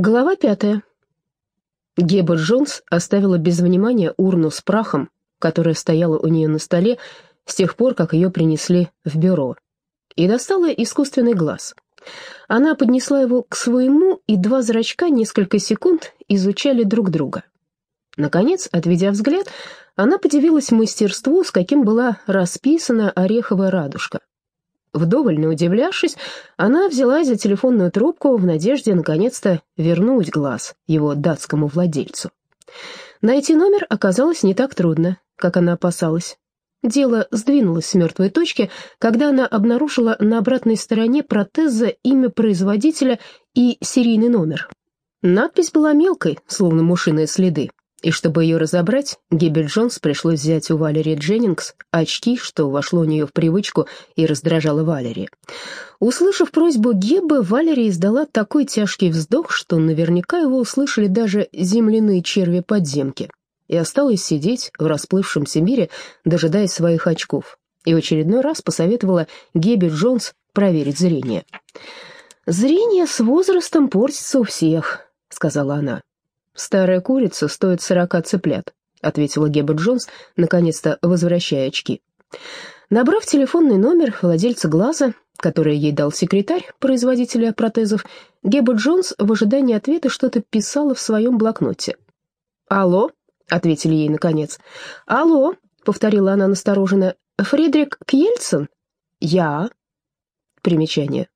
Глава пятая. Геба Джонс оставила без внимания урну с прахом, которая стояла у нее на столе с тех пор, как ее принесли в бюро, и достала искусственный глаз. Она поднесла его к своему, и два зрачка несколько секунд изучали друг друга. Наконец, отведя взгляд, она подивилась мастерству, с каким была расписана ореховая радужка. Вдоволь удивлявшись, она взяла за телефонную трубку в надежде наконец-то вернуть глаз его датскому владельцу. Найти номер оказалось не так трудно, как она опасалась. Дело сдвинулось с мертвой точки, когда она обнаружила на обратной стороне протеза имя производителя и серийный номер. Надпись была мелкой, словно мушиные следы, и чтобы ее разобрать, Гибель Джонс пришлось взять у Валерии Дженнингс очки, что вошло у нее в привычку и раздражало Валерии. Услышав просьбу Геббы, Валерия издала такой тяжкий вздох, что наверняка его услышали даже земляные черви подземки, и осталась сидеть в расплывшемся мире, дожидаясь своих очков, и в очередной раз посоветовала Геббе Джонс проверить зрение. «Зрение с возрастом портится у всех», — сказала она. «Старая курица стоит сорока цыплят», — ответила Геба Джонс, наконец-то возвращая очки. Набрав телефонный номер владельца глаза, который ей дал секретарь производителя протезов, Геба Джонс в ожидании ответа что-то писала в своем блокноте. «Алло», — ответили ей наконец. «Алло», — повторила она настороженно, — «Фредерик Кьельцин?» «Я». Примечание.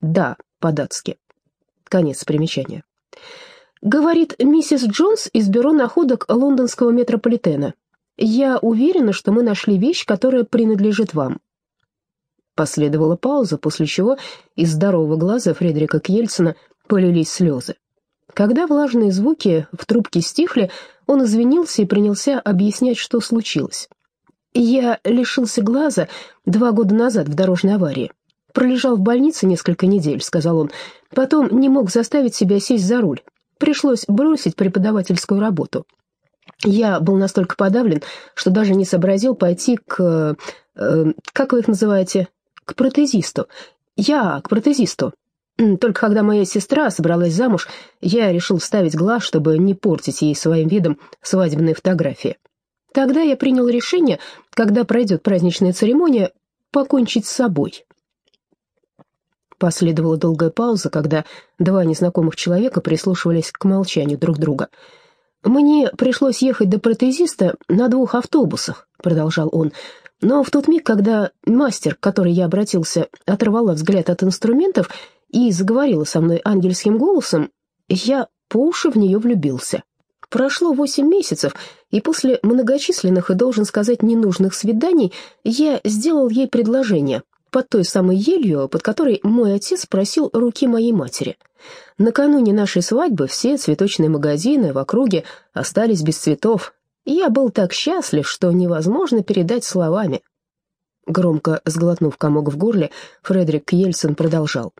«Да», по-датски. Конец примечания. Говорит миссис Джонс из бюро находок лондонского метрополитена. Я уверена, что мы нашли вещь, которая принадлежит вам. Последовала пауза, после чего из здорового глаза Фредерика Кьельсона полились слезы. Когда влажные звуки в трубке стихли, он извинился и принялся объяснять, что случилось. «Я лишился глаза два года назад в дорожной аварии. Пролежал в больнице несколько недель», — сказал он. «Потом не мог заставить себя сесть за руль. Пришлось бросить преподавательскую работу. Я был настолько подавлен, что даже не сообразил пойти к... Э, как вы их называете? К протезисту. Я к протезисту. Только когда моя сестра собралась замуж, я решил вставить глаз, чтобы не портить ей своим видом свадебные фотографии. Тогда я принял решение, когда пройдет праздничная церемония, покончить с собой. Последовала долгая пауза, когда два незнакомых человека прислушивались к молчанию друг друга. «Мне пришлось ехать до протезиста на двух автобусах», — продолжал он. «Но в тот миг, когда мастер, к которой я обратился, оторвала взгляд от инструментов и заговорила со мной ангельским голосом, я по уши в нее влюбился». Прошло восемь месяцев, и после многочисленных и, должен сказать, ненужных свиданий я сделал ей предложение, под той самой елью, под которой мой отец просил руки моей матери. Накануне нашей свадьбы все цветочные магазины в округе остались без цветов. Я был так счастлив, что невозможно передать словами. Громко сглотнув комок в горле, Фредерик Ельцин продолжал.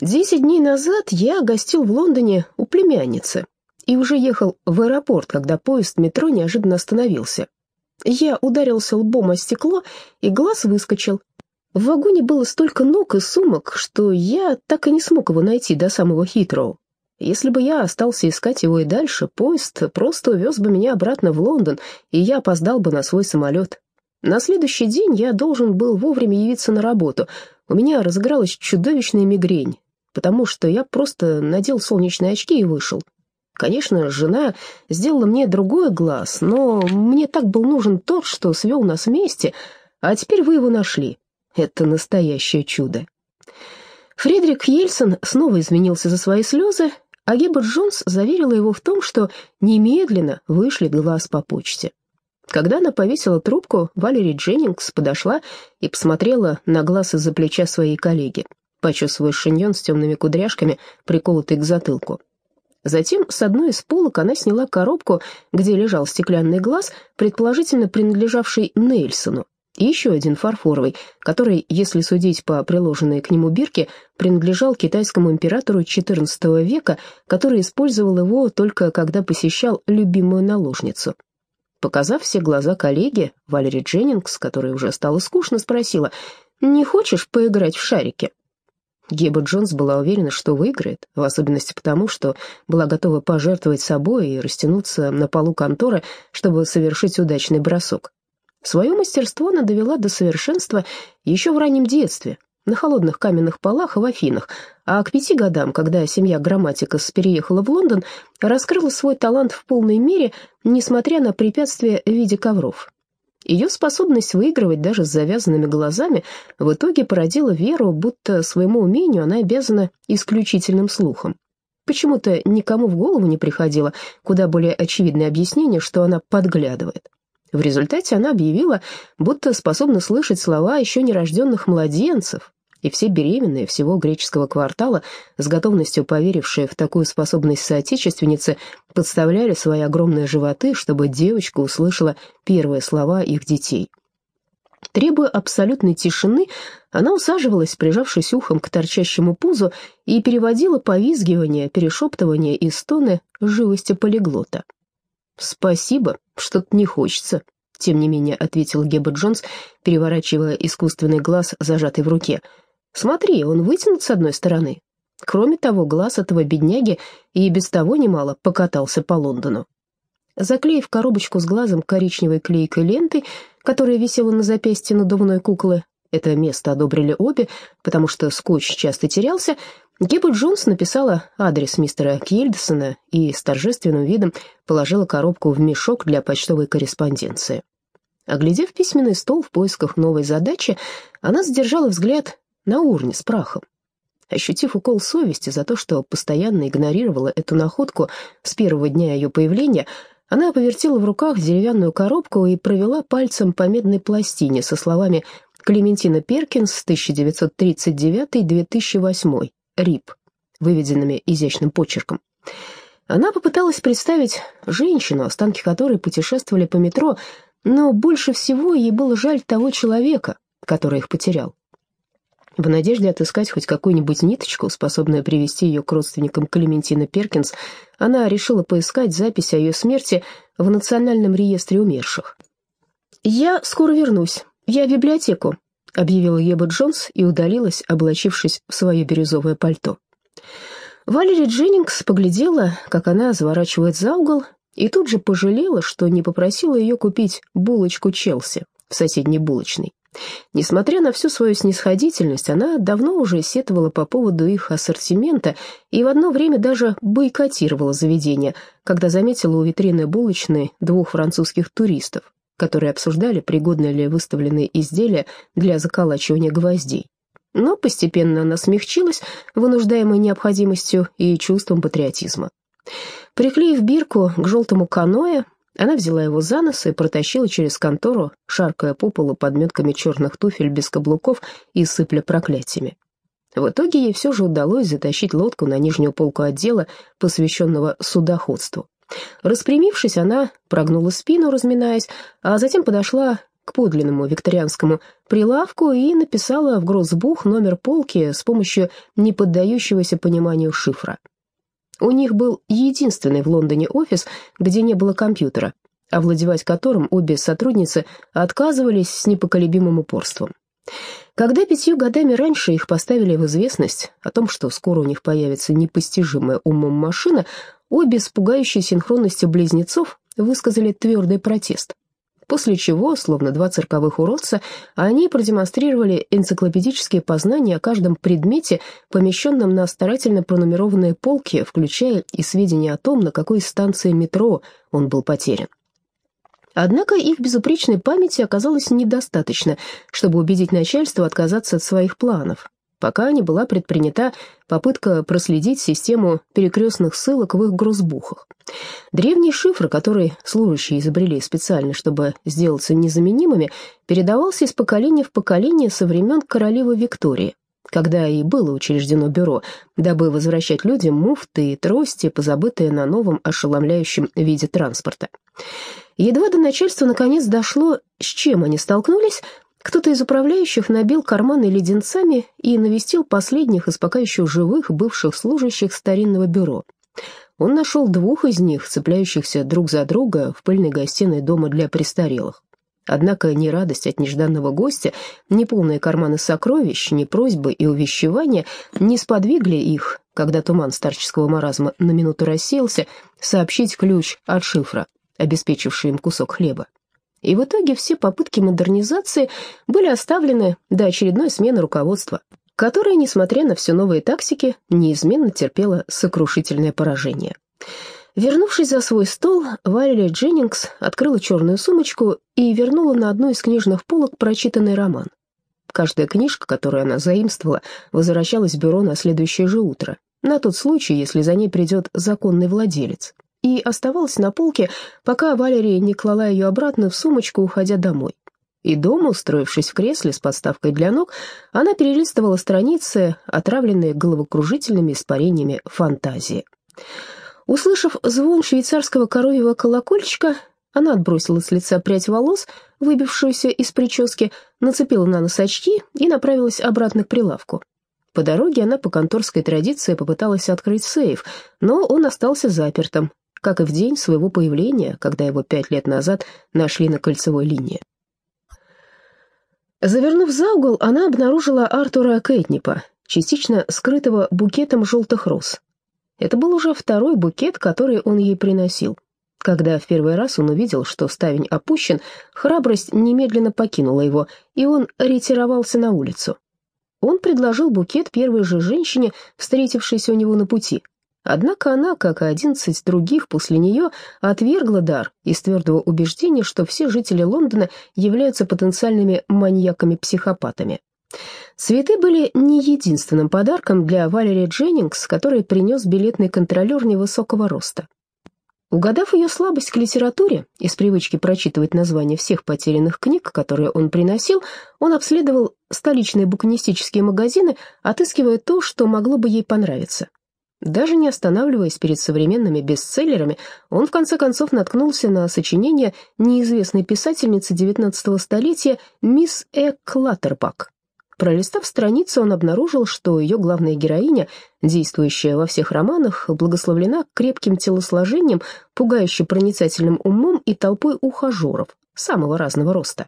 «Десять дней назад я гостил в Лондоне у племянницы и уже ехал в аэропорт, когда поезд метро неожиданно остановился. Я ударился лбом о стекло, и глаз выскочил. В вагоне было столько ног и сумок, что я так и не смог его найти до самого Хитроу. Если бы я остался искать его и дальше, поезд просто увез бы меня обратно в Лондон, и я опоздал бы на свой самолет. На следующий день я должен был вовремя явиться на работу. У меня разыгралась чудовищная мигрень, потому что я просто надел солнечные очки и вышел. Конечно, жена сделала мне другой глаз, но мне так был нужен тот, что свел нас вместе, а теперь вы его нашли. Это настоящее чудо. Фредерик Ельсон снова извинился за свои слезы, а Геба Джонс заверила его в том, что немедленно вышлет глаз по почте. Когда она повесила трубку, Валерий Дженнингс подошла и посмотрела на глаз из-за плеча своей коллеги, почесывая шиньон с темными кудряшками, приколотый к затылку. Затем с одной из полок она сняла коробку, где лежал стеклянный глаз, предположительно принадлежавший Нельсону, и еще один фарфоровый, который, если судить по приложенной к нему бирке, принадлежал китайскому императору XIV века, который использовал его только когда посещал любимую наложницу. Показав все глаза коллеги, Валери Дженнингс, которой уже стало скучно, спросила, «Не хочешь поиграть в шарики?» Геба Джонс была уверена, что выиграет, в особенности потому, что была готова пожертвовать собой и растянуться на полу конторы, чтобы совершить удачный бросок. Свое мастерство она довела до совершенства еще в раннем детстве, на холодных каменных полах в Афинах, а к пяти годам, когда семья Грамматикас переехала в Лондон, раскрыла свой талант в полной мере, несмотря на препятствия в виде ковров. Ее способность выигрывать даже с завязанными глазами в итоге породила веру, будто своему умению она обязана исключительным слухом. Почему-то никому в голову не приходило куда более очевидное объяснение, что она подглядывает. В результате она объявила, будто способна слышать слова еще нерожденных младенцев, и все беременные всего греческого квартала, с готовностью поверившие в такую способность соотечественницы, подставляли свои огромные животы, чтобы девочка услышала первые слова их детей. Требуя абсолютной тишины, она усаживалась, прижавшись ухом к торчащему пузу, и переводила повизгивание, перешептывание и стоны живости полиглота. «Спасибо, что-то не хочется», — тем не менее ответил Геба Джонс, переворачивая искусственный глаз, зажатый в руке. «Смотри, он вытянут с одной стороны. Кроме того, глаз этого бедняги и без того немало покатался по Лондону». Заклеив коробочку с глазом коричневой клейкой лентой, которая висела на запястье надувной куклы, это место одобрили обе, потому что скотч часто терялся, Геба Джонс написала адрес мистера Кьельдсона и с торжественным видом положила коробку в мешок для почтовой корреспонденции. Оглядев письменный стол в поисках новой задачи, она задержала взгляд на урне с прахом. Ощутив укол совести за то, что постоянно игнорировала эту находку с первого дня ее появления, она повертела в руках деревянную коробку и провела пальцем по медной пластине со словами «Клементина Перкинс, 1939-2008». Рип, выведенными изящным почерком. Она попыталась представить женщину, останки которой путешествовали по метро, но больше всего ей было жаль того человека, который их потерял. В надежде отыскать хоть какую-нибудь ниточку, способную привести ее к родственникам Клементины Перкинс, она решила поискать запись о ее смерти в Национальном реестре умерших. «Я скоро вернусь. Я в библиотеку», — объявила Еба Джонс и удалилась, облачившись в свое бирюзовое пальто. Валери Дженнингс поглядела, как она заворачивает за угол, и тут же пожалела, что не попросила ее купить булочку Челси в соседней булочной. Несмотря на всю свою снисходительность, она давно уже сетовала по поводу их ассортимента и в одно время даже бойкотировала заведение, когда заметила у витрины булочной двух французских туристов, которые обсуждали, пригодны ли выставленные изделия для заколачивания гвоздей. Но постепенно она смягчилась, вынуждаемой необходимостью и чувством патриотизма. Приклеив бирку к желтому каноэ, она взяла его за нос и протащила через контору, шаркая по полу подметками черных туфель без каблуков и сыпля проклятиями. В итоге ей все же удалось затащить лодку на нижнюю полку отдела, посвященного судоходству. Распрямившись, она прогнула спину, разминаясь, а затем подошла к подлинному викторианскому прилавку и написала в гроссбух номер полки с помощью неподдающегося пониманию шифра. У них был единственный в Лондоне офис, где не было компьютера, овладевать которым обе сотрудницы отказывались с непоколебимым упорством. Когда пятью годами раньше их поставили в известность о том, что скоро у них появится непостижимая умом машина, Обе с пугающей синхронностью близнецов высказали твердый протест. После чего, словно два цирковых уродца, они продемонстрировали энциклопедические познания о каждом предмете, помещенном на старательно пронумерованные полки, включая и сведения о том, на какой станции метро он был потерян. Однако их безупречной памяти оказалось недостаточно, чтобы убедить начальство отказаться от своих планов пока не была предпринята попытка проследить систему перекрестных ссылок в их грузбухах. Древний шифр, который служащие изобрели специально, чтобы сделаться незаменимыми, передавался из поколения в поколение со времен королевы Виктории, когда и было учреждено бюро, дабы возвращать людям муфты и трости, позабытые на новом ошеломляющем виде транспорта. Едва до начальства наконец дошло, с чем они столкнулись, кто-то из управляющих набил карманы леденцами и навестил последних из пока еще живых бывших служащих старинного бюро. Он нашел двух из них, цепляющихся друг за друга в пыльной гостиной дома для престарелых. Однако ни радость от нежданного гостя, ни полные карманы сокровищ, ни просьбы и увещевания не сподвигли их, когда туман старческого маразма на минуту рассеялся, сообщить ключ от шифра, обеспечивший им кусок хлеба. И в итоге все попытки модернизации были оставлены до очередной смены руководства, которое, несмотря на все новые тактики, неизменно терпело сокрушительное поражение. Вернувшись за свой стол, Валерия Дженнингс открыла черную сумочку и вернула на одну из книжных полок прочитанный роман. Каждая книжка, которую она заимствовала, возвращалась в бюро на следующее же утро, на тот случай, если за ней придет законный владелец, и оставалась на полке, пока Валерия не клала ее обратно в сумочку, уходя домой. И дома, устроившись в кресле с подставкой для ног, она перелистывала страницы, отравленные головокружительными испарениями фантазии. Услышав звон швейцарского коровьего колокольчика, она отбросила с лица прядь волос, выбившуюся из прически, нацепила на нос очки и направилась обратно к прилавку. По дороге она по конторской традиции попыталась открыть сейф, но он остался запертым, как и в день своего появления, когда его пять лет назад нашли на кольцевой линии. Завернув за угол, она обнаружила Артура Кейтнипа, частично скрытого букетом желтых роз. Это был уже второй букет, который он ей приносил. Когда в первый раз он увидел, что ставень опущен, храбрость немедленно покинула его, и он ретировался на улицу. Он предложил букет первой же женщине, встретившейся у него на пути. Однако она, как и одиннадцать других после нее, отвергла дар из твердого убеждения, что все жители Лондона являются потенциальными маньяками-психопатами. Цветы были не единственным подарком для Валерии Дженнингс, который принес билетный контролер невысокого роста. Угадав ее слабость к литературе, из привычки прочитывать названия всех потерянных книг, которые он приносил, он обследовал столичные букинистические магазины, отыскивая то, что могло бы ей понравиться. Даже не останавливаясь перед современными бестселлерами, он в конце концов наткнулся на сочинение неизвестной писательницы XIX столетия мисс Э. Клаттербак. Пролистав страницу, он обнаружил, что ее главная героиня, действующая во всех романах, благословлена крепким телосложением, пугающе проницательным умом и толпой ухажеров самого разного роста.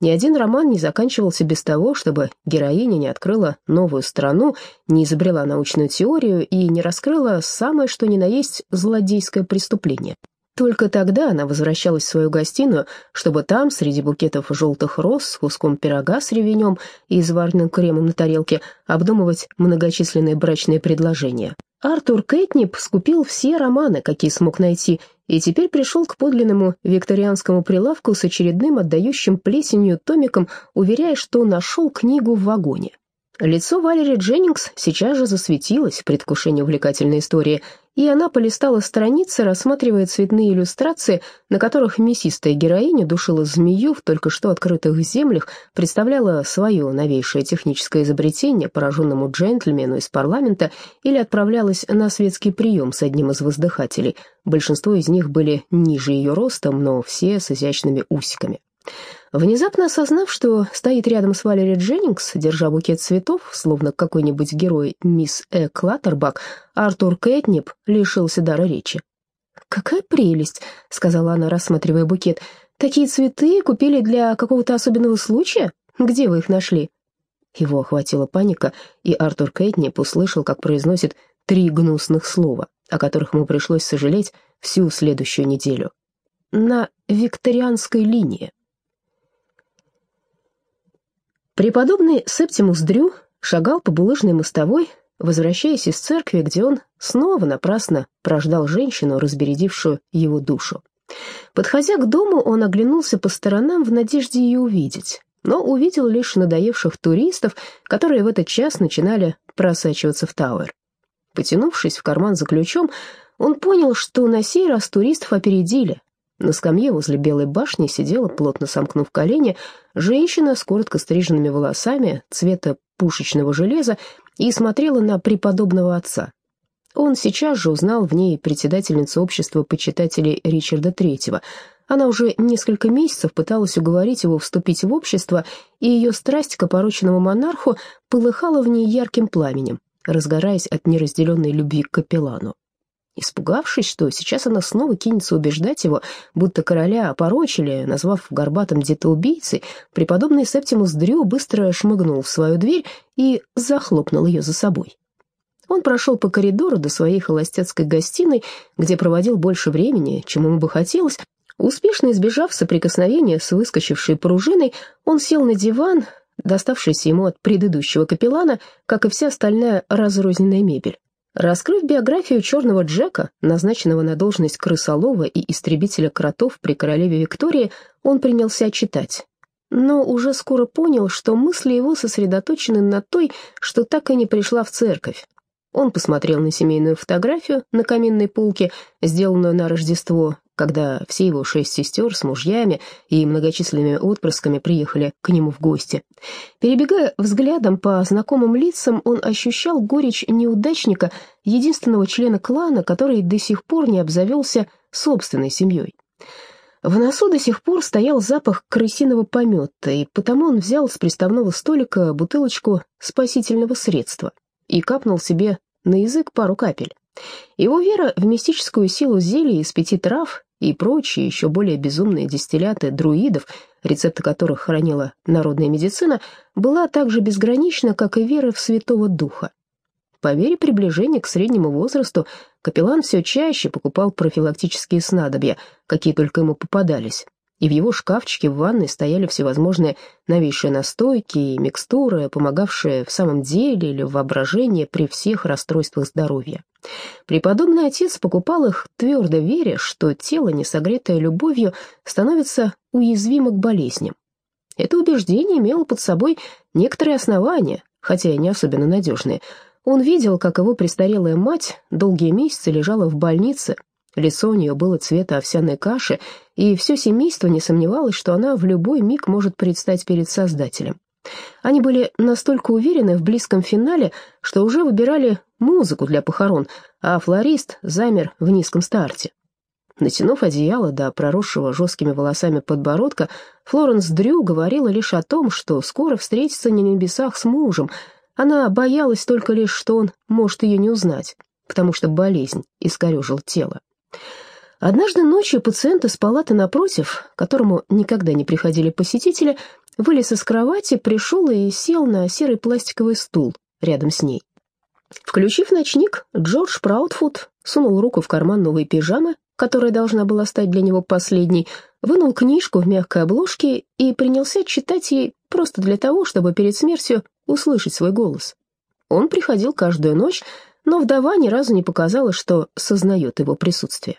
Ни один роман не заканчивался без того, чтобы героиня не открыла новую страну, не изобрела научную теорию и не раскрыла самое что ни на есть злодейское преступление. Только тогда она возвращалась в свою гостиную, чтобы там, среди букетов желтых роз, с куском пирога с ревенем и заваренным кремом на тарелке, обдумывать многочисленные брачные предложения. Артур Кэтнип скупил все романы, какие смог найти, и теперь пришел к подлинному викторианскому прилавку с очередным отдающим плесенью томиком, уверяя, что нашел книгу в вагоне. Лицо Валери Дженнингс сейчас же засветилось в предвкушении увлекательной истории, и она полистала страницы, рассматривая цветные иллюстрации, на которых мясистая героиня душила змею в только что открытых землях, представляла свое новейшее техническое изобретение пораженному джентльмену из парламента или отправлялась на светский прием с одним из воздыхателей. Большинство из них были ниже ее ростом, но все с изящными усиками. Внезапно осознав, что стоит рядом с Валери Дженнингс, держа букет цветов, словно какой-нибудь герой мисс Э. Клаттербак, Артур Кэтнип лишился дара речи. «Какая прелесть!» — сказала она, рассматривая букет. «Такие цветы купили для какого-то особенного случая? Где вы их нашли?» Его охватила паника, и Артур Кэтнип услышал, как произносит три гнусных слова, о которых ему пришлось сожалеть всю следующую неделю. «На викторианской линии». Преподобный Септимус Дрю шагал по булыжной мостовой, возвращаясь из церкви, где он снова напрасно прождал женщину, разбередившую его душу. Подходя к дому, он оглянулся по сторонам в надежде ее увидеть, но увидел лишь надоевших туристов, которые в этот час начинали просачиваться в Тауэр. Потянувшись в карман за ключом, он понял, что на сей раз туристов опередили, на скамье возле Белой башни сидела, плотно сомкнув колени, женщина с коротко стриженными волосами цвета пушечного железа и смотрела на преподобного отца. Он сейчас же узнал в ней председательницу общества почитателей Ричарда Третьего. Она уже несколько месяцев пыталась уговорить его вступить в общество, и ее страсть к опороченному монарху полыхала в ней ярким пламенем, разгораясь от неразделенной любви к капеллану. Испугавшись, что сейчас она снова кинется убеждать его, будто короля опорочили, назвав горбатым детоубийцей, преподобный Септимус Дрю быстро шмыгнул в свою дверь и захлопнул ее за собой. Он прошел по коридору до своей холостяцкой гостиной, где проводил больше времени, чем ему бы хотелось. Успешно избежав соприкосновения с выскочившей пружиной, он сел на диван, доставшийся ему от предыдущего капеллана, как и вся остальная разрозненная мебель. Раскрыв биографию черного Джека, назначенного на должность крысолова и истребителя кротов при королеве Виктории, он принялся читать. Но уже скоро понял, что мысли его сосредоточены на той, что так и не пришла в церковь, он посмотрел на семейную фотографию на каминной полке, сделанную на Рождество, когда все его шесть сестер с мужьями и многочисленными отпрысками приехали к нему в гости. Перебегая взглядом по знакомым лицам, он ощущал горечь неудачника, единственного члена клана, который до сих пор не обзавелся собственной семьей. В носу до сих пор стоял запах крысиного помета, и потому он взял с приставного столика бутылочку спасительного средства и капнул себе на язык пару капель. Его вера в мистическую силу зелий из пяти трав и прочие еще более безумные дистилляты друидов, рецепты которых хранила народная медицина, была так же безгранична, как и вера в Святого Духа. По мере приближения к среднему возрасту капеллан все чаще покупал профилактические снадобья, какие только ему попадались, и в его шкафчике в ванной стояли всевозможные новейшие настойки и микстуры, помогавшие в самом деле или в воображении при всех расстройствах здоровья. Преподобный отец покупал их, твердо веря, что тело, не согретое любовью, становится уязвимо к болезням. Это убеждение имело под собой некоторые основания, хотя и не особенно надежные. Он видел, как его престарелая мать долгие месяцы лежала в больнице, Лицо у нее было цвета овсяной каши, и все семейство не сомневалось, что она в любой миг может предстать перед Создателем. Они были настолько уверены в близком финале, что уже выбирали музыку для похорон, а флорист замер в низком старте. Натянув одеяло до проросшего жесткими волосами подбородка, Флоренс Дрю говорила лишь о том, что скоро встретится на небесах с мужем. Она боялась только лишь, что он может ее не узнать, потому что болезнь искорежил тело. Однажды ночью пациент из палаты напротив, которому никогда не приходили посетители, вылез из кровати, пришел и сел на серый пластиковый стул рядом с ней. Включив ночник, Джордж Праудфуд сунул руку в карман новой пижамы, которая должна была стать для него последней, вынул книжку в мягкой обложке и принялся читать ей просто для того, чтобы перед смертью услышать свой голос. Он приходил каждую ночь, но вдова ни разу не показала, что сознает его присутствие.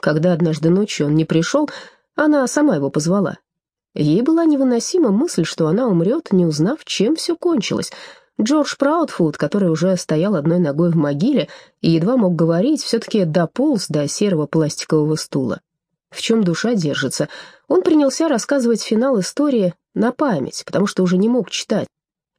Когда однажды ночью он не пришел, она сама его позвала. Ей была невыносима мысль, что она умрет, не узнав, чем все кончилось. Джордж Праудфуд, который уже стоял одной ногой в могиле и едва мог говорить, все-таки дополз до серого пластикового стула. В чем душа держится, он принялся рассказывать финал истории на память, потому что уже не мог читать.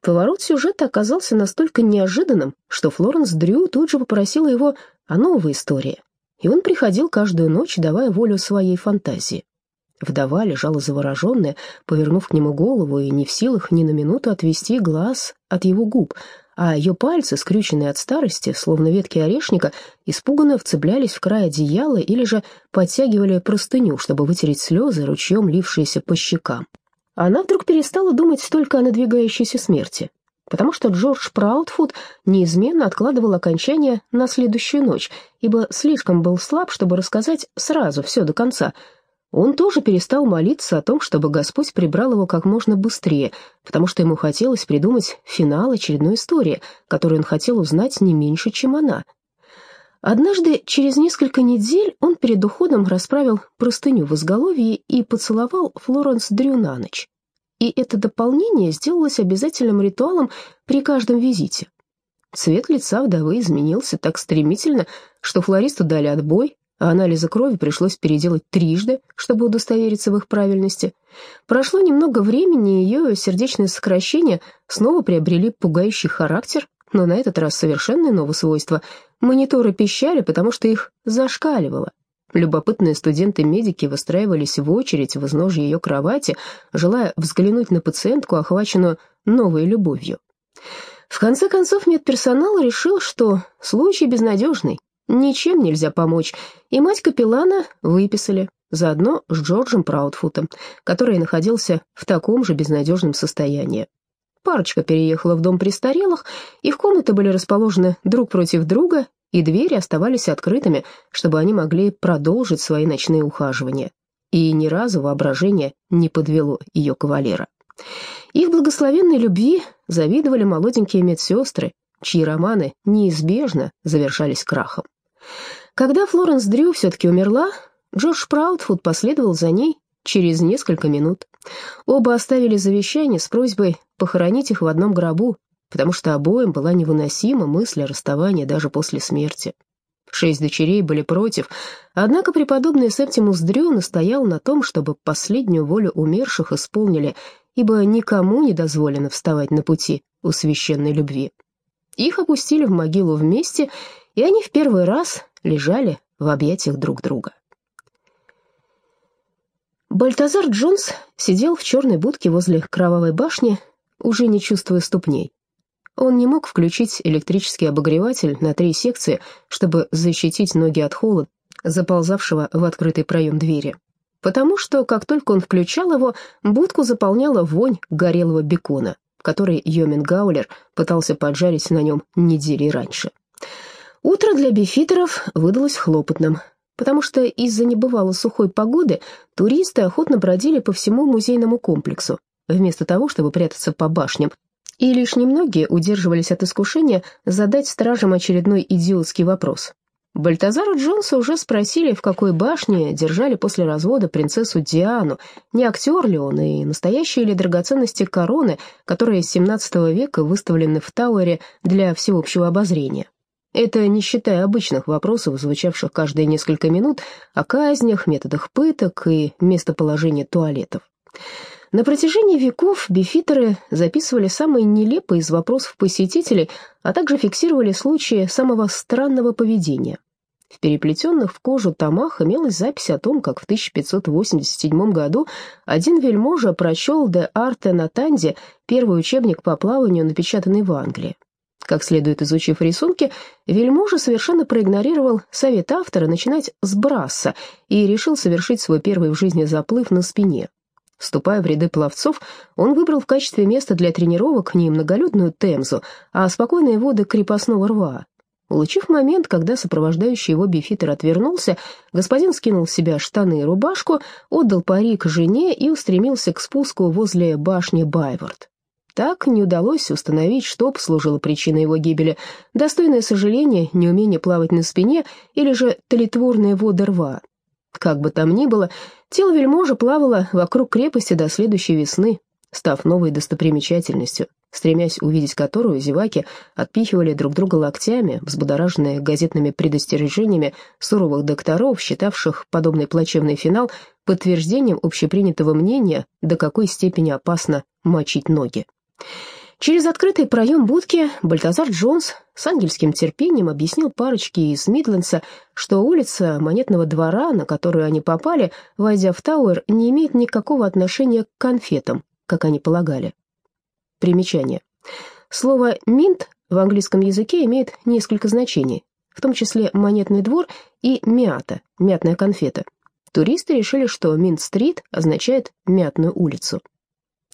Поворот сюжета оказался настолько неожиданным, что Флоренс Дрю тут же попросила его о новой истории, и он приходил каждую ночь, давая волю своей фантазии. Вдова лежала завороженная, повернув к нему голову и не в силах ни на минуту отвести глаз от его губ, а ее пальцы, скрюченные от старости, словно ветки орешника, испуганно вцеплялись в край одеяла или же подтягивали простыню, чтобы вытереть слезы, ручьем лившиеся по щекам. Она вдруг перестала думать только о надвигающейся смерти, потому что Джордж Праудфуд неизменно откладывал окончание на следующую ночь, ибо слишком был слаб, чтобы рассказать сразу все до конца. Он тоже перестал молиться о том, чтобы Господь прибрал его как можно быстрее, потому что ему хотелось придумать финал очередной истории, которую он хотел узнать не меньше, чем она. Однажды, через несколько недель, он перед уходом расправил простыню в изголовье и поцеловал Флоренс Дрю на ночь. И это дополнение сделалось обязательным ритуалом при каждом визите. Цвет лица вдовы изменился так стремительно, что флористу дали отбой, а анализы крови пришлось переделать трижды, чтобы удостовериться в их правильности. Прошло немного времени, и ее сердечные сокращения снова приобрели пугающий характер, но на этот раз совершенно новое свойство. Мониторы пищали, потому что их зашкаливало. Любопытные студенты-медики выстраивались в очередь в изножье ее кровати, желая взглянуть на пациентку, охваченную новой любовью. В конце концов, медперсонал решил, что случай безнадежный, Ничем нельзя помочь, и мать капеллана выписали, заодно с Джорджем Праудфутом, который находился в таком же безнадежном состоянии. Парочка переехала в дом престарелых, их комнаты были расположены друг против друга, и двери оставались открытыми, чтобы они могли продолжить свои ночные ухаживания. И ни разу воображение не подвело ее кавалера. Их благословенной любви завидовали молоденькие медсестры, чьи романы неизбежно завершались крахом. Когда Флоренс Дрю все-таки умерла, Джордж Праудфуд последовал за ней через несколько минут. Оба оставили завещание с просьбой похоронить их в одном гробу, потому что обоим была невыносима мысль о расставании даже после смерти. Шесть дочерей были против, однако преподобный Септимус Дрю настоял на том, чтобы последнюю волю умерших исполнили, ибо никому не дозволено вставать на пути у священной любви. Их опустили в могилу вместе, и они в первый раз лежали в объятиях друг друга. Бальтазар Джонс сидел в черной будке возле кровавой башни, уже не чувствуя ступней. Он не мог включить электрический обогреватель на три секции, чтобы защитить ноги от холода, заползавшего в открытый проем двери. Потому что, как только он включал его, будку заполняла вонь горелого бекона, который Йомин Гаулер пытался поджарить на нем недели раньше. Утро для бифитеров выдалось хлопотным, потому что из-за небывало сухой погоды туристы охотно бродили по всему музейному комплексу, вместо того, чтобы прятаться по башням, и лишь немногие удерживались от искушения задать стражам очередной идиотский вопрос. Бальтазара Джонса уже спросили, в какой башне держали после развода принцессу Диану, не актер ли он и настоящие ли драгоценности короны, которые с XVII века выставлены в Тауэре для всеобщего обозрения. Это не считая обычных вопросов, звучавших каждые несколько минут, о казнях, методах пыток и местоположении туалетов. На протяжении веков бифитеры записывали самые нелепые из вопросов посетителей, а также фиксировали случаи самого странного поведения. В переплетенных в кожу томах имелась запись о том, как в 1587 году один вельможа прочел «De Arte Natandi», первый учебник по плаванию, напечатанный в Англии. Как следует изучив рисунки, вельможа совершенно проигнорировал совет автора начинать с брасса и решил совершить свой первый в жизни заплыв на спине. Вступая в ряды пловцов, он выбрал в качестве места для тренировок не многолюдную Темзу, а спокойные воды крепостного рва. Улучив момент, когда сопровождающий его бифитер отвернулся, господин скинул с себя штаны и рубашку, отдал парик жене и устремился к спуску возле башни Байвард. Так не удалось установить, что послужило причиной его гибели, достойное сожаление, неумение плавать на спине или же тлетворные воды рва. Как бы там ни было, тело вельможа плавало вокруг крепости до следующей весны, став новой достопримечательностью, стремясь увидеть которую зеваки отпихивали друг друга локтями, взбудораженные газетными предостережениями суровых докторов, считавших подобный плачевный финал подтверждением общепринятого мнения, до какой степени опасно мочить ноги. Через открытый проем будки Бальтазар Джонс с ангельским терпением объяснил парочке из Мидлендса, что улица Монетного двора, на которую они попали, войдя в Тауэр, не имеет никакого отношения к конфетам, как они полагали. Примечание. Слово «минт» в английском языке имеет несколько значений, в том числе «монетный двор» и «мята» — «мятная конфета». Туристы решили, что Минт-стрит означает «мятную улицу».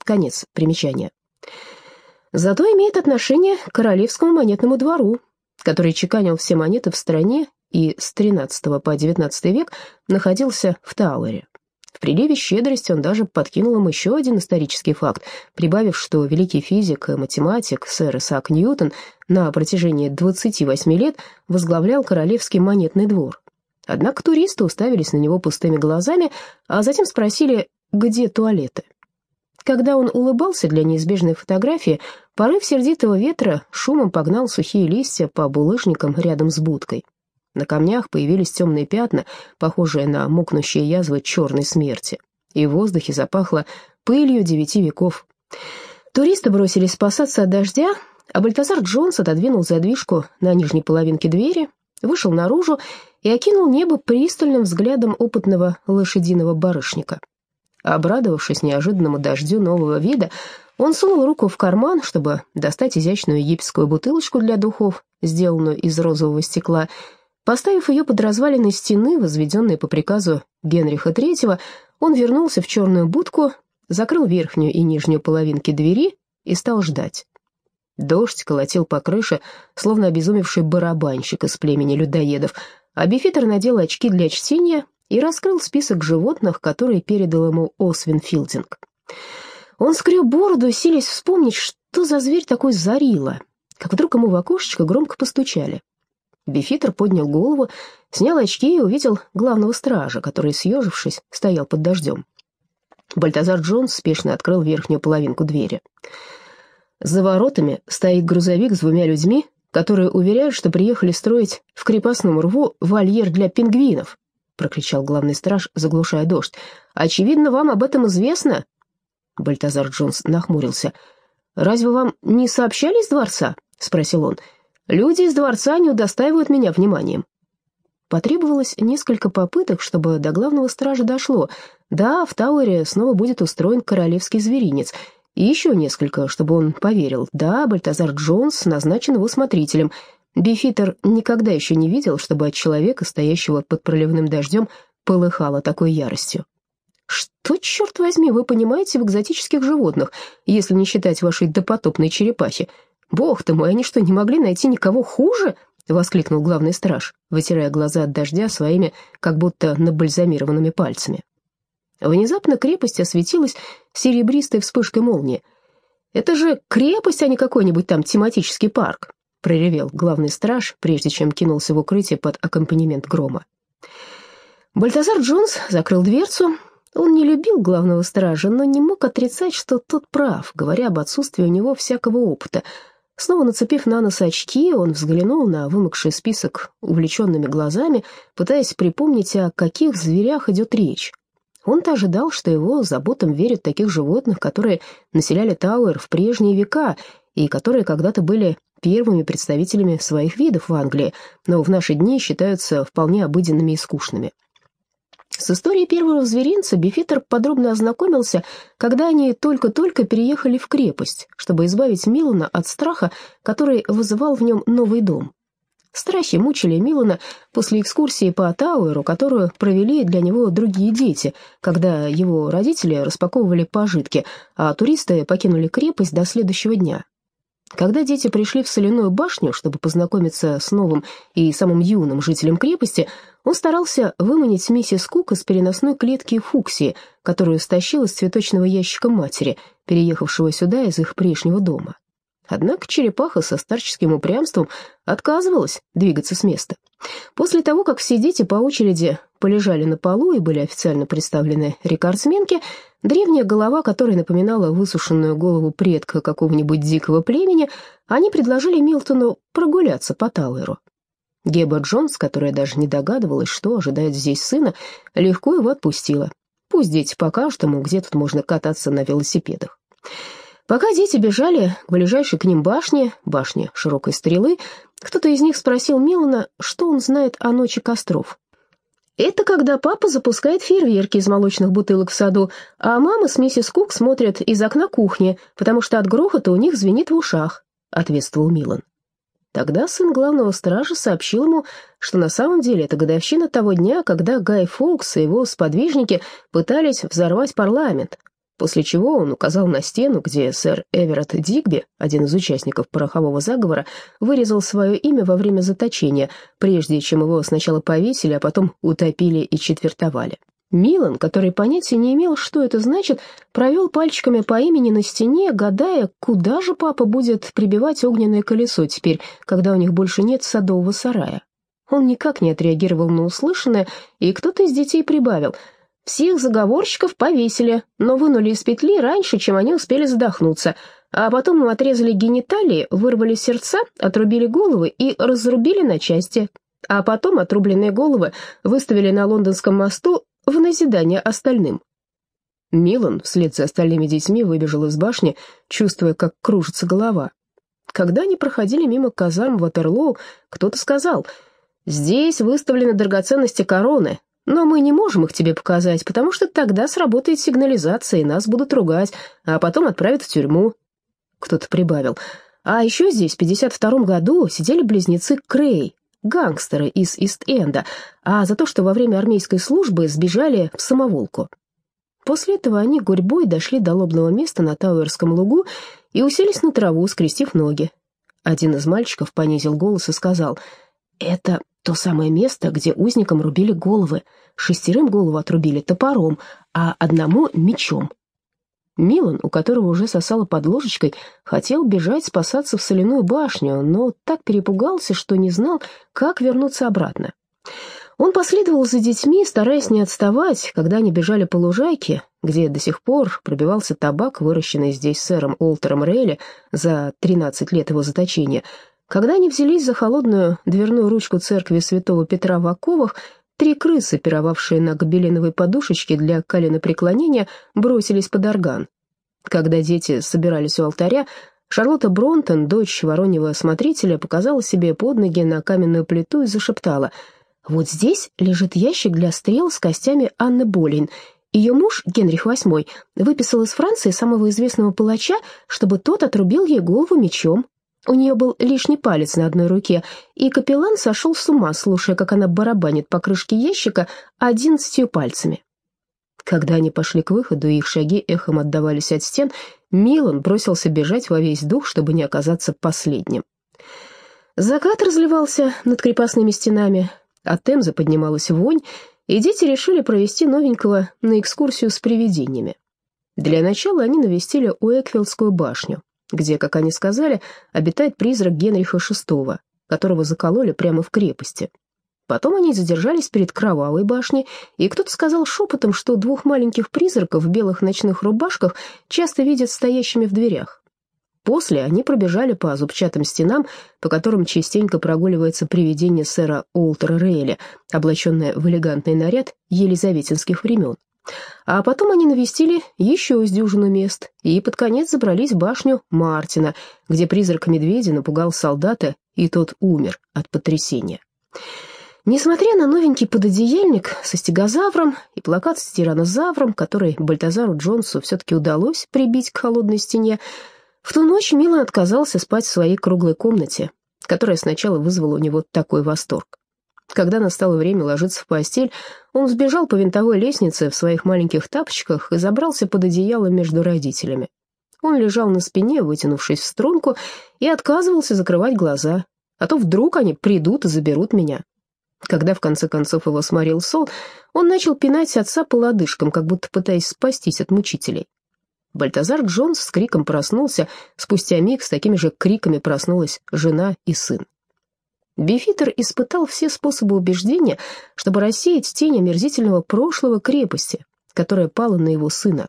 Конец примечания зато имеет отношение к Королевскому монетному двору, который чеканил все монеты в стране и с XIII по XIX век находился в Тауэре. В приливе щедрости он даже подкинул им еще один исторический факт, прибавив, что великий физик и математик сэр Исаак Ньютон на протяжении 28 лет возглавлял Королевский монетный двор. Однако туристы уставились на него пустыми глазами, а затем спросили, где туалеты. Когда он улыбался для неизбежной фотографии, порыв сердитого ветра шумом погнал сухие листья по булыжникам рядом с будкой. На камнях появились темные пятна, похожие на мокнущие язвы черной смерти, и в воздухе запахло пылью девяти веков. Туристы бросились спасаться от дождя, а Бальтазар Джонс отодвинул задвижку на нижней половинке двери, вышел наружу и окинул небо пристальным взглядом опытного лошадиного барышника. Обрадовавшись неожиданному дождю нового вида, он сунул руку в карман, чтобы достать изящную египетскую бутылочку для духов, сделанную из розового стекла. Поставив ее под развалины стены, возведенной по приказу Генриха III, он вернулся в черную будку, закрыл верхнюю и нижнюю половинки двери и стал ждать. Дождь колотил по крыше, словно обезумевший барабанщик из племени людоедов, а Бифитер надел очки для чтения и раскрыл список животных, которые передал ему Освин Филдинг. Он скреб бороду, силясь вспомнить, что за зверь такой зорилла, как вдруг ему в окошечко громко постучали. Бифитер поднял голову, снял очки и увидел главного стража, который, съежившись, стоял под дождем. Бальтазар Джонс спешно открыл верхнюю половинку двери. За воротами стоит грузовик с двумя людьми, которые уверяют, что приехали строить в крепостном рву вольер для пингвинов, прокричал главный страж, заглушая дождь. Очевидно, вам об этом известно. Бальтазар Джонс нахмурился. Разве вам не сообщали из дворца? спросил он. Люди из дворца не удостаивают меня вниманием. Потребовалось несколько попыток, чтобы до главного стража дошло. Да, в Тауэре снова будет устроен королевский зверинец. И еще несколько, чтобы он поверил. Да, Бальтазар Джонс назначен его смотрителем. Бифитер никогда еще не видел, чтобы от человека, стоящего под проливным дождем, полыхало такой яростью. «Что, черт возьми, вы понимаете в экзотических животных, если не считать вашей допотопной черепахи? Бог ты мой, они что, не могли найти никого хуже?» — воскликнул главный страж, вытирая глаза от дождя своими, как будто набальзамированными пальцами. Внезапно крепость осветилась серебристой вспышкой молнии. «Это же крепость, а не какой-нибудь там тематический парк!» — проревел главный страж, прежде чем кинулся в укрытие под аккомпанемент грома. Бальтазар Джонс закрыл дверцу. Он не любил главного стража, но не мог отрицать, что тот прав, говоря об отсутствии у него всякого опыта — Снова нацепив на нос очки, он взглянул на вымокший список увлеченными глазами, пытаясь припомнить, о каких зверях идет речь. Он-то ожидал, что его заботам верят таких животных, которые населяли Тауэр в прежние века и которые когда-то были первыми представителями своих видов в Англии, но в наши дни считаются вполне обыденными и скучными. С историей первого зверинца Бифитер подробно ознакомился, когда они только-только переехали в крепость, чтобы избавить Милана от страха, который вызывал в нем новый дом. Страхи мучили Милана после экскурсии по Тауэру, которую провели для него другие дети, когда его родители распаковывали пожитки, а туристы покинули крепость до следующего дня. Когда дети пришли в соляную башню, чтобы познакомиться с новым и самым юным жителем крепости, он старался выманить миссис Кук из переносной клетки Фуксии, которую стащил из цветочного ящика матери, переехавшего сюда из их прежнего дома. Однако черепаха со старческим упрямством отказывалась двигаться с места. После того, как все дети по очереди полежали на полу и были официально представлены рекордсменке, древняя голова, которая напоминала высушенную голову предка какого-нибудь дикого племени, они предложили Милтону прогуляться по Тауэру. Геба Джонс, которая даже не догадывалась, что ожидает здесь сына, легко его отпустила. Пусть дети покажут ему, где тут можно кататься на велосипедах. Пока дети бежали к ближайшей к ним башне, башне широкой стрелы, кто-то из них спросил Милана, что он знает о ночи костров. «Это когда папа запускает фейерверки из молочных бутылок в саду, а мама с миссис Кук смотрят из окна кухни, потому что от грохота у них звенит в ушах», — ответствовал Милан. Тогда сын главного стража сообщил ему, что на самом деле это годовщина того дня, когда Гай Фоукс и его сподвижники пытались взорвать парламент, после чего он указал на стену, где сэр Эверетт Дигби, один из участников порохового заговора, вырезал свое имя во время заточения, прежде чем его сначала повесили, а потом утопили и четвертовали. Милан, который понятия не имел, что это значит, провел пальчиками по имени на стене, гадая, куда же папа будет прибивать огненное колесо теперь, когда у них больше нет садового сарая. Он никак не отреагировал на услышанное, и кто-то из детей прибавил — всех заговорщиков повесили, но вынули из петли раньше, чем они успели задохнуться, а потом им отрезали гениталии, вырвали сердца, отрубили головы и разрубили на части. А потом отрубленные головы выставили на лондонском мосту в назидание остальным. Милан вслед за остальными детьми выбежал из башни, чувствуя, как кружится голова. Когда они проходили мимо казарм Ватерлоу, кто-то сказал, «Здесь выставлены драгоценности короны, но мы не можем их тебе показать, потому что тогда сработает сигнализация, и нас будут ругать, а потом отправят в тюрьму». Кто-то прибавил. «А еще здесь в 52 году сидели близнецы Крей, гангстеры из Ист-Энда, а за то, что во время армейской службы сбежали в самоволку. После этого они гурьбой дошли до лобного места на Тауэрском лугу и уселись на траву, скрестив ноги. Один из мальчиков понизил голос и сказал, «Это то самое место, где узникам рубили головы. Шестерым голову отрубили топором, а одному — мечом. Милан, у которого уже сосало под ложечкой, хотел бежать спасаться в соляную башню, но так перепугался, что не знал, как вернуться обратно. Он последовал за детьми, стараясь не отставать, когда они бежали по лужайке, где до сих пор пробивался табак, выращенный здесь сэром Олтером Рейли за 13 лет его заточения. Когда они взялись за холодную дверную ручку церкви святого Петра в Оковах, три крысы, пировавшие на гобеленовой подушечке для коленопреклонения, бросились под орган. Когда дети собирались у алтаря, Шарлотта Бронтон, дочь вороньего смотрителя, показала себе под ноги на каменную плиту и зашептала — вот здесь лежит ящик для стрел с костями Анны Болин. Ее муж, Генрих VIII, выписал из Франции самого известного палача, чтобы тот отрубил ей голову мечом. У нее был лишний палец на одной руке, и капеллан сошел с ума, слушая, как она барабанит по крышке ящика одиннадцатью пальцами. Когда они пошли к выходу, и их шаги эхом отдавались от стен, Милан бросился бежать во весь дух, чтобы не оказаться последним. Закат разливался над крепостными стенами, от Темзы поднималась вонь, и дети решили провести новенького на экскурсию с привидениями. Для начала они навестили Уэкфилдскую башню, где, как они сказали, обитает призрак Генриха VI, которого закололи прямо в крепости. Потом они задержались перед Кровавой башней, и кто-то сказал шепотом, что двух маленьких призраков в белых ночных рубашках часто видят стоящими в дверях. После они пробежали по зубчатым стенам, по которым частенько прогуливается привидение сэра Олтера Рейли, облаченное в элегантный наряд елизаветинских времен. А потом они навестили еще из дюжину мест и под конец забрались в башню Мартина, где призрак медведя напугал солдата, и тот умер от потрясения. Несмотря на новенький пододеяльник со стегозавром и плакат с тиранозавром, который Бальтазару Джонсу все-таки удалось прибить к холодной стене, в ту ночь Милан отказался спать в своей круглой комнате, которая сначала вызвала у него такой восторг. Когда настало время ложиться в постель, он сбежал по винтовой лестнице в своих маленьких тапочках и забрался под одеяло между родителями. Он лежал на спине, вытянувшись в струнку, и отказывался закрывать глаза, а то вдруг они придут и заберут меня. Когда в конце концов его сморил сон, он начал пинать отца по лодыжкам, как будто пытаясь спастись от мучителей. Бальтазар Джонс с криком проснулся, спустя миг с такими же криками проснулась жена и сын. Бифитер испытал все способы убеждения, чтобы рассеять тень омерзительного прошлого крепости, которая пала на его сына.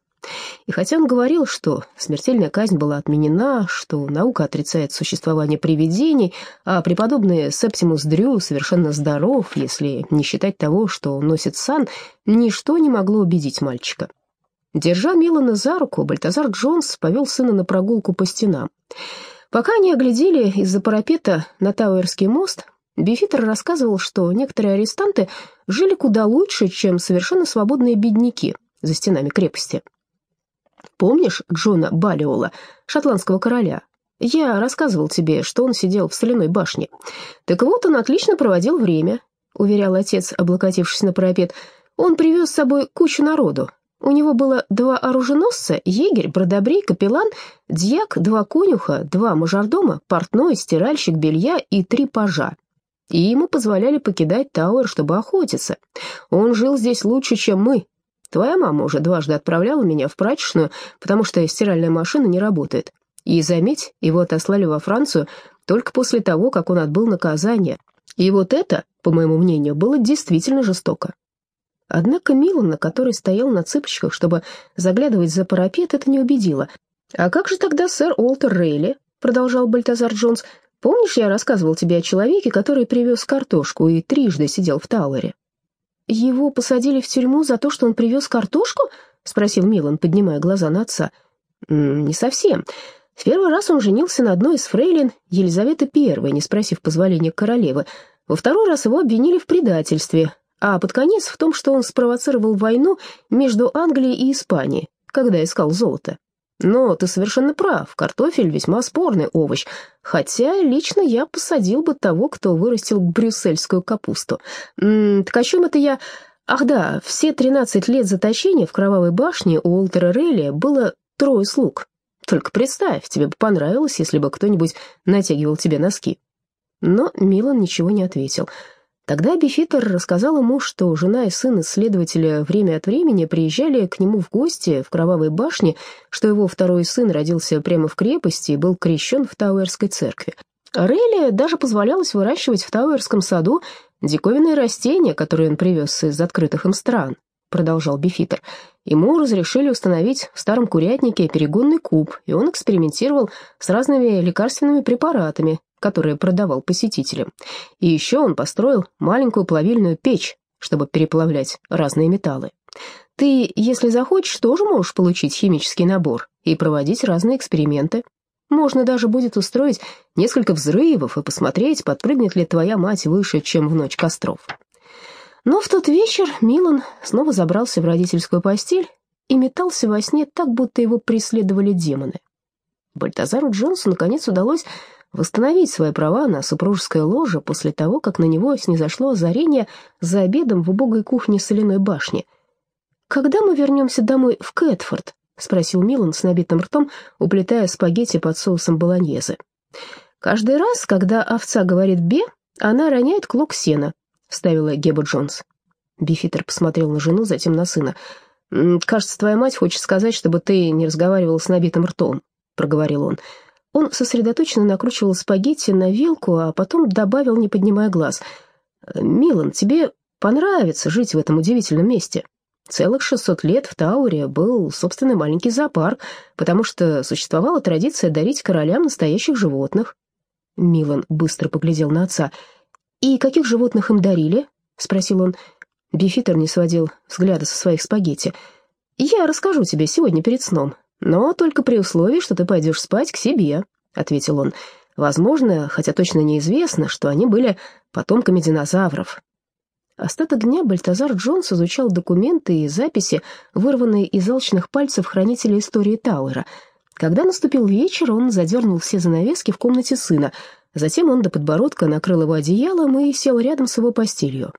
И хотя он говорил, что смертельная казнь была отменена, что наука отрицает существование привидений, а преподобный Септимус Дрю совершенно здоров, если не считать того, что носит сан, ничто не могло убедить мальчика. Держа Милана за руку, Бальтазар Джонс повел сына на прогулку по стенам. Пока они оглядели из-за парапета на Тауэрский мост, Бифитер рассказывал, что некоторые арестанты жили куда лучше, чем совершенно свободные бедняки за стенами крепости. Помнишь Джона Балиола, шотландского короля? Я рассказывал тебе, что он сидел в соляной башне. Так вот, он отлично проводил время, уверял отец, облокотившись на парапет. Он привез с собой кучу народу, у него было два оруженосца, егерь, бродобрей, капеллан, дьяк, два конюха, два мажордома, портной, стиральщик белья и три пажа. И ему позволяли покидать Тауэр, чтобы охотиться. Он жил здесь лучше, чем мы. Твоя мама уже дважды отправляла меня в прачечную, потому что стиральная машина не работает. И, заметь, его отослали во Францию только после того, как он отбыл наказание. И вот это, по моему мнению, было действительно жестоко. Однако Милана, который стоял на цыпочках, чтобы заглядывать за парапет, это не убедило. «А как же тогда сэр Олтер Рейли?» — продолжал Бальтазар Джонс. «Помнишь, я рассказывал тебе о человеке, который привез картошку и трижды сидел в Тауэре?» «Его посадили в тюрьму за то, что он привез картошку?» — спросил Милан, поднимая глаза на отца. «Не совсем. В первый раз он женился на одной из фрейлин Елизаветы I, не спросив позволения королевы. Во второй раз его обвинили в предательстве, а под конец в том, что он спровоцировал войну между Англией и Испанией, когда искал золото. Но ты совершенно прав, картофель весьма спорный овощ, хотя лично я посадил бы того, кто вырастил брюссельскую капусту. М -м, так о чем это я... Ах да, все 13 лет заточения в Кровавой башне у Уолтера Релли было трое слуг. Только представь, тебе бы понравилось, если бы кто-нибудь натягивал тебе носки. Но Милан ничего не ответил. Тогда Бифитер рассказал ему, что жена и сын исследователя время от времени приезжали к нему в гости в Кровавой башне, что его второй сын родился прямо в крепости и был крещен в Тауэрской церкви. Рейли даже позволялось выращивать в Тауэрском саду диковинные растения, которые он привез из открытых им стран, продолжал Бифитер. Ему разрешили установить в старом курятнике перегонный куб, и он экспериментировал с разными лекарственными препаратами, которые продавал посетителям. И еще он построил маленькую плавильную печь, чтобы переплавлять разные металлы. Ты, если захочешь, тоже можешь получить химический набор и проводить разные эксперименты. Можно даже будет устроить несколько взрывов и посмотреть, подпрыгнет ли твоя мать выше, чем в ночь костров. Но в тот вечер Милан снова забрался в родительскую постель и метался во сне так, будто его преследовали демоны. Бальтазару Джонсу наконец удалось восстановить свои права на супружеское ложе после того, как на него снизошло озарение за обедом в убогой кухне соляной башни. «Когда мы вернемся домой в Кэтфорд?» — спросил Милан с набитым ртом, уплетая спагетти под соусом болоньезе. «Каждый раз, когда овца говорит «бе», она роняет клок сена», — вставила Геба Джонс. Бифитер посмотрел на жену, затем на сына. «Кажется, твоя мать хочет сказать, чтобы ты не разговаривал с набитым ртом», — проговорил он. Он сосредоточенно накручивал спагетти на вилку, а потом добавил, не поднимая глаз. «Милан, тебе понравится жить в этом удивительном месте. Целых 600 лет в Тауре был собственный маленький зоопарк, потому что существовала традиция дарить королям настоящих животных». Милан быстро поглядел на отца. «И каких животных им дарили?» — спросил он. Бифитер не сводил взгляда со своих спагетти. «Я расскажу тебе сегодня перед сном. «Но только при условии, что ты пойдешь спать к себе», — ответил он. «Возможно, хотя точно неизвестно, что они были потомками динозавров». Остаток дня Бальтазар Джонс изучал документы и записи, вырванные из алчных пальцев хранителя истории Тауэра. Когда наступил вечер, он задернул все занавески в комнате сына. Затем он до подбородка накрыл его одеялом и сел рядом с его постелью.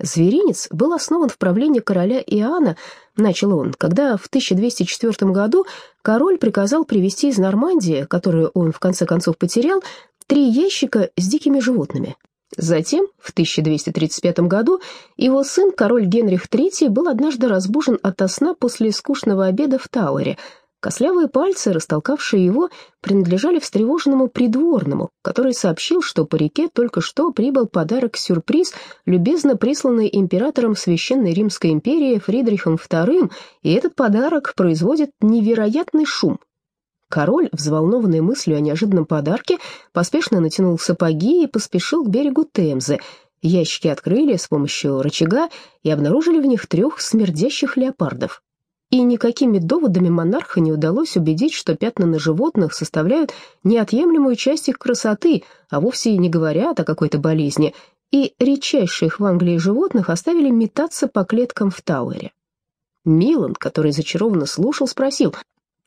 Зверинец был основан в правлении короля Иоанна, начал он, когда в 1204 году король приказал привезти из Нормандии, которую он в конце концов потерял, три ящика с дикими животными. Затем, в 1235 году, его сын, король Генрих III, был однажды разбужен ото сна после скучного обеда в Тауэре – Кослявые пальцы, растолкавшие его, принадлежали встревоженному придворному, который сообщил, что по реке только что прибыл подарок-сюрприз, любезно присланный императором Священной Римской империи Фридрихом II, и этот подарок производит невероятный шум. Король, взволнованный мыслью о неожиданном подарке, поспешно натянул сапоги и поспешил к берегу Темзы. Ящики открыли с помощью рычага и обнаружили в них трех смердящих леопардов и никакими доводами монарха не удалось убедить, что пятна на животных составляют неотъемлемую часть их красоты, а вовсе не говорят о какой-то болезни, и редчайших в Англии животных оставили метаться по клеткам в Тауэре. Милан, который зачарованно слушал, спросил,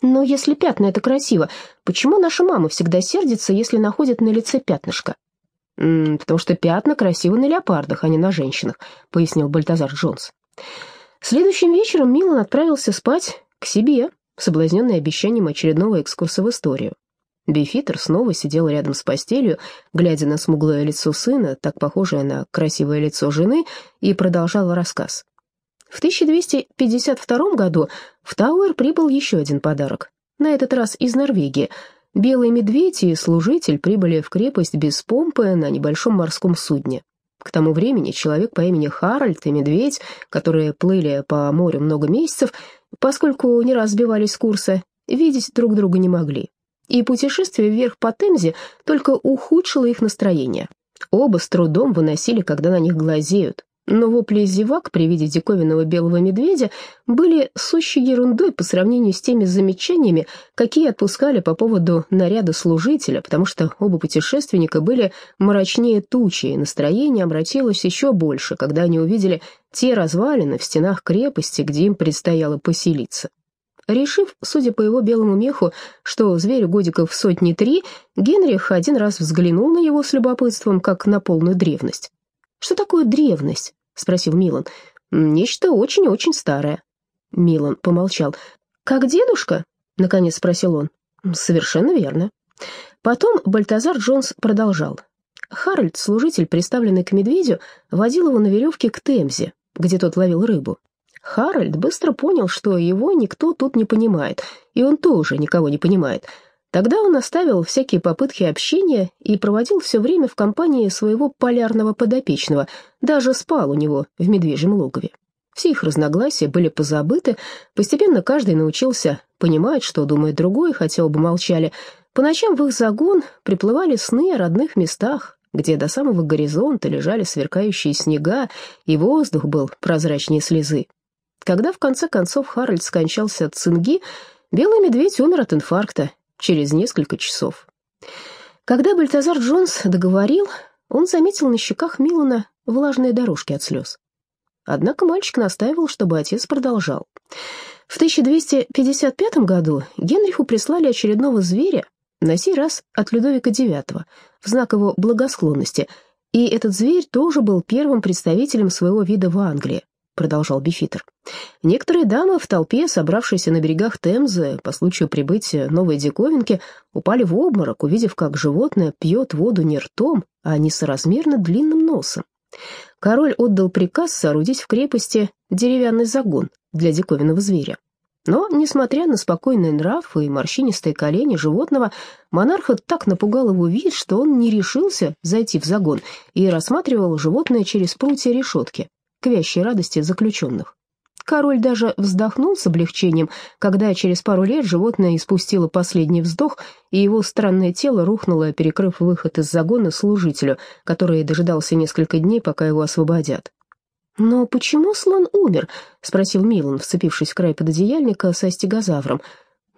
«Но если пятна — это красиво, почему наша мама всегда сердится, если находит на лице пятнышко?» «Потому что пятна красивы на леопардах, а не на женщинах», — пояснил Бальтазар Джонс. Следующим вечером Милан отправился спать к себе, соблазненный обещанием очередного экскурса в историю. Бифитер снова сидел рядом с постелью, глядя на смуглое лицо сына, так похожее на красивое лицо жены, и продолжал рассказ. В 1252 году в Тауэр прибыл еще один подарок, на этот раз из Норвегии. Белый медведь и служитель прибыли в крепость без помпы на небольшом морском судне. К тому времени человек по имени Харальд и медведь, которые плыли по морю много месяцев, поскольку не раз сбивались с курса, видеть друг друга не могли. И путешествие вверх по Темзе только ухудшило их настроение. Оба с трудом выносили, когда на них глазеют, но вопли зевак при виде диковинного белого медведя были сущей ерундой по сравнению с теми замечаниями, какие отпускали по поводу наряда служителя, потому что оба путешественника были мрачнее тучи, и настроение обратилось еще больше, когда они увидели те развалины в стенах крепости, где им предстояло поселиться. Решив, судя по его белому меху, что зверю годиков сотни три, Генрих один раз взглянул на его с любопытством, как на полную древность. «Что такое древность?» — спросил Милан. «Нечто очень-очень старое». Милан помолчал. «Как дедушка?» — наконец спросил он. «Совершенно верно». Потом Бальтазар Джонс продолжал. Харальд, служитель, приставленный к медведю, водил его на веревке к Темзе, где тот ловил рыбу. Харальд быстро понял, что его никто тут не понимает, и он тоже никого не понимает. Тогда он оставил всякие попытки общения и проводил все время в компании своего полярного подопечного, даже спал у него в медвежьем логове. Все их разногласия были позабыты, постепенно каждый научился понимать, что думает другой, хотя оба молчали. По ночам в их загон приплывали сны о родных местах, где до самого горизонта лежали сверкающие снега, и воздух был прозрачнее слезы. Когда в конце концов Харальд скончался от цинги, белый медведь умер от инфаркта через несколько часов. Когда Бальтазар Джонс договорил, он заметил на щеках Милана влажные дорожки от слез. Однако мальчик настаивал, чтобы отец продолжал. В 1255 году Генриху прислали очередного зверя, на сей раз от Людовика IX, в знак его благосклонности, и этот зверь тоже был первым представителем своего вида в Англии, продолжал Бифитер. Некоторые дамы в толпе, собравшиеся на берегах Темзы по случаю прибытия новой диковинки, упали в обморок, увидев, как животное пьет воду не ртом, а несоразмерно длинным носом. Король отдал приказ соорудить в крепости деревянный загон для диковинного зверя. Но, несмотря на спокойный нрав и морщинистые колени животного, монарха так напугал его вид, что он не решился зайти в загон и рассматривал животное через прутья решетки, к вящей радости заключенных. Король даже вздохнул с облегчением, когда через пару лет животное испустило последний вздох, и его странное тело рухнуло, перекрыв выход из загона служителю, который дожидался несколько дней, пока его освободят. «Но почему слон умер?» — спросил Милан, вцепившись в край пододеяльника со стегозавром.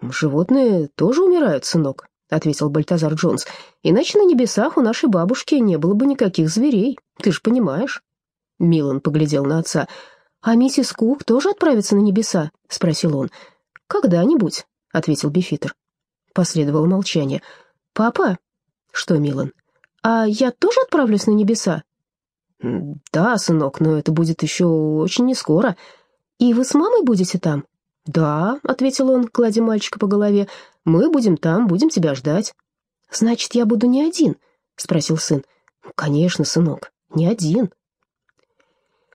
«Животные тоже умирают, сынок», — ответил Бальтазар Джонс. «Иначе на небесах у нашей бабушки не было бы никаких зверей, ты ж понимаешь». Милан поглядел на отца. «А миссис Кук тоже отправится на небеса?» — спросил он. «Когда-нибудь», — ответил Бифитер. Последовало молчание. «Папа?» «Что, Милан?» «А я тоже отправлюсь на небеса?» «Да, сынок, но это будет еще очень не скоро. И вы с мамой будете там?» «Да», — ответил он, кладя мальчика по голове. «Мы будем там, будем тебя ждать». «Значит, я буду не один?» — спросил сын. «Конечно, сынок, не один».